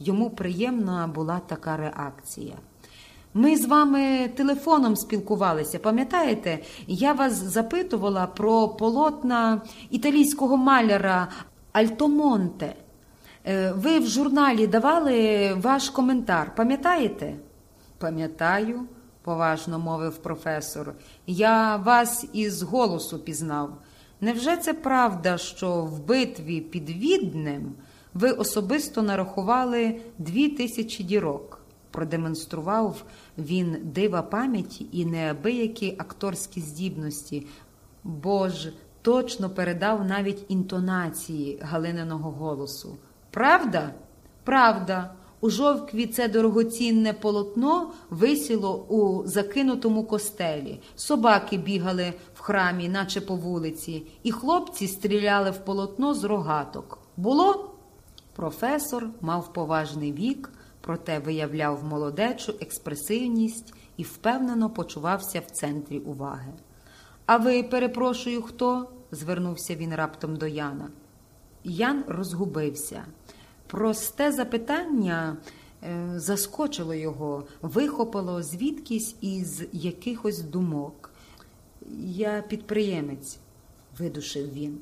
Йому приємна була така реакція. Ми з вами телефоном спілкувалися, пам'ятаєте? Я вас запитувала про полотна італійського маляра Альтомонте. Е, Ви в журналі давали ваш коментар, пам'ятаєте? Пам'ятаю, поважно мовив професор. Я вас із голосу пізнав. Невже це правда, що в битві під Віднем ви особисто нарахували дві тисячі дірок? Продемонстрував він дива пам'яті і неабиякі акторські здібності, бо ж точно передав навіть інтонації Галининого голосу. Правда? Правда. У жовкві це дорогоцінне полотно висіло у закинутому костелі. Собаки бігали в храмі, наче по вулиці, і хлопці стріляли в полотно з рогаток. Було? Професор мав поважний вік, проте виявляв молодечу експресивність і впевнено почувався в центрі уваги. А ви, перепрошую, хто? звернувся він раптом до Яна. Ян розгубився. Просте запитання е, заскочило його, вихопило звідкись із якихось думок. Я підприємець, видушив він.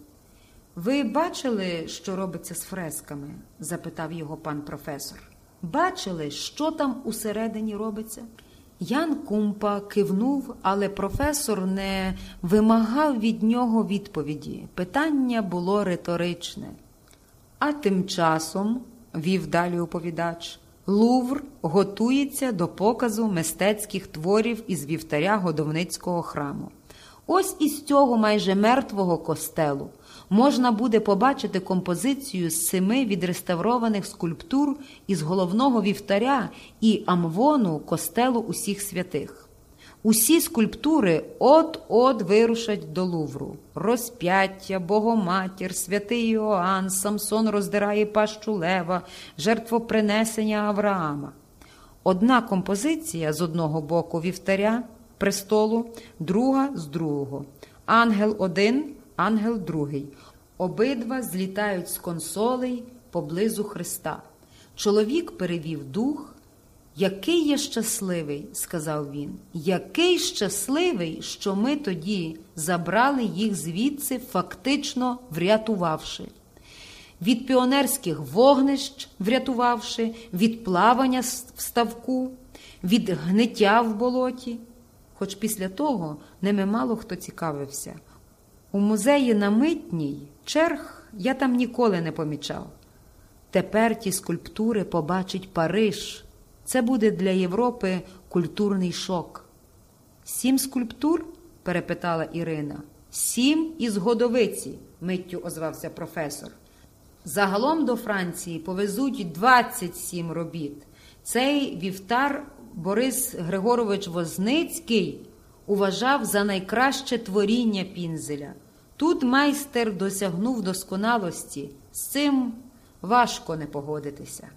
Ви бачили, що робиться з фресками? запитав його пан професор. Бачили, що там усередині робиться? Ян Кумпа кивнув, але професор не вимагав від нього відповіді. Питання було риторичне. А тим часом, вів далі оповідач, Лувр готується до показу мистецьких творів із вівтаря годовницького храму. Ось із цього майже мертвого костелу можна буде побачити композицію з семи відреставрованих скульптур із головного вівтаря і амвону костелу усіх святих. Усі скульптури от-от вирушать до Лувру. Розп'яття, Богоматір, святий Іоанн, Самсон роздирає пащу лева, жертвопринесення Авраама. Одна композиція з одного боку вівтаря, престолу, друга з другого. Ангел один, ангел другий. Обидва злітають з консолей поблизу Христа. Чоловік перевів дух. Який я щасливий, сказав він, який щасливий, що ми тоді забрали їх звідси, фактично врятувавши. Від піонерських вогнищ врятувавши, від плавання в ставку, від гниття в болоті. Хоч після того ними мало хто цікавився. У музеї на митній черг я там ніколи не помічав. Тепер ті скульптури побачить Париж. Це буде для Європи культурний шок. Сім скульптур? перепитала Ірина. Сім із годовиці, миттю озвався професор. Загалом до Франції повезуть 27 робіт. Цей вівтар Борис Григорович Возницький уважав за найкраще творіння пінзеля. Тут майстер досягнув досконалості, з цим важко не погодитися.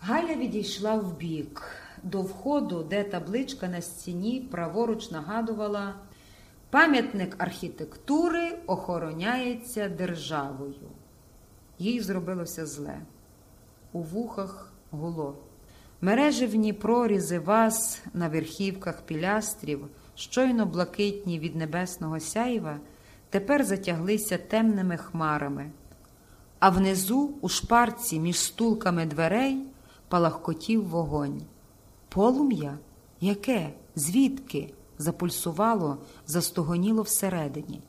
Галя відійшла вбік до входу, де табличка на стіні праворуч нагадувала пам'ятник архітектури охороняється державою. Їй зробилося зле. У вухах гуло. Мереживні прорізи вас на верхівках пілястрів, щойно блакитні від небесного сяйва, тепер затяглися темними хмарами, а внизу, у шпарці між стулками дверей, палахкотів вогонь. Полум'я? Яке? Звідки? запульсувало, застогоніло всередині.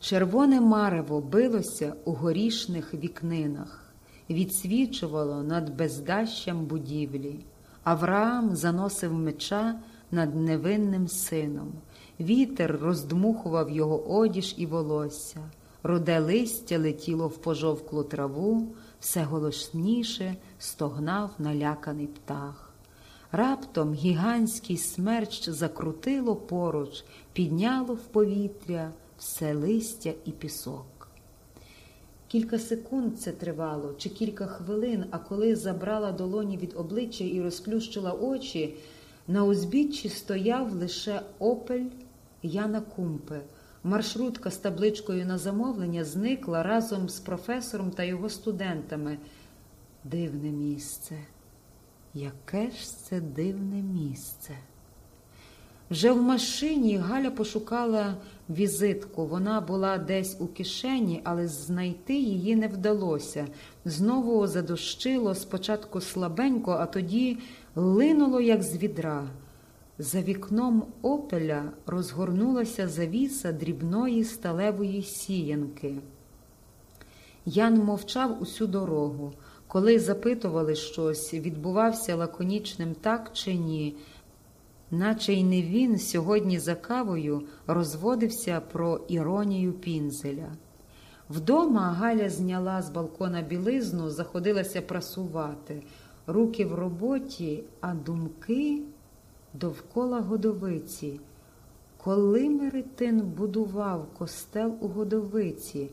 Червоне марево билося у горішних вікнинах, відсвічувало над бездащам будівлі. Авраам заносив меча над невинним сином. Вітер роздмухував його одіж і волосся, руде листя летіло в пожовклу траву, все голосніше стогнав наляканий птах. Раптом гігантський смерч закрутило поруч, підняло в повітря все листя і пісок. Кілька секунд це тривало, чи кілька хвилин, а коли забрала долоні від обличчя і розплющила очі, на узбіччі стояв лише опель Яна Кумпе. Маршрутка з табличкою на замовлення зникла разом з професором та його студентами. Дивне місце. Яке ж це дивне місце? Вже в машині Галя пошукала візитку. Вона була десь у кишені, але знайти її не вдалося. Знову задощило спочатку слабенько, а тоді линуло, як з відра. За вікном опеля розгорнулася завіса дрібної сталевої сіянки. Ян мовчав усю дорогу. Коли запитували щось, відбувався лаконічним так чи ні, наче й не він сьогодні за кавою розводився про іронію пінзеля. Вдома Галя зняла з балкона білизну, заходилася прасувати, руки в роботі, а думки довкола годовиці. Коли Меретин будував костел у годовиці,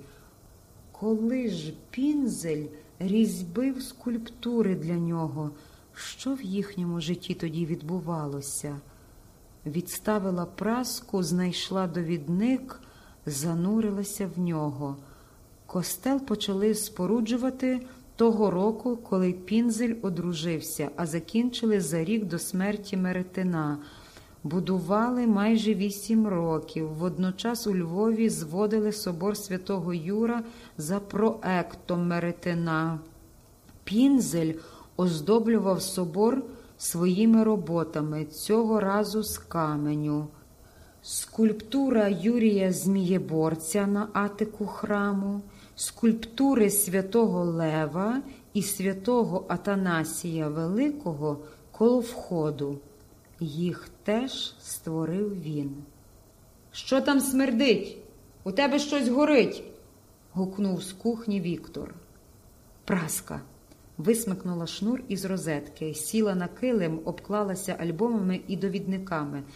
коли ж пінзель різьбив скульптури для нього, що в їхньому житті тоді відбувалося? Відставила праску, знайшла довідник, занурилася в нього. Костел почали споруджувати того року, коли пінзель одружився, а закінчили за рік до смерті Меретина. Будували майже вісім років. Водночас у Львові зводили собор святого Юра за проектом Меретина. Пінзель оздоблював собор своїми роботами, цього разу з каменю. Скульптура Юрія Змієборця на атику храму, скульптури святого Лева і святого Атанасія Великого коло входу. Їх теж створив він. Що там смердить? У тебе щось горить? гукнув з кухні Віктор. Праска. Висмикнула шнур із розетки, сіла на килим, обклалася альбомами і довідниками.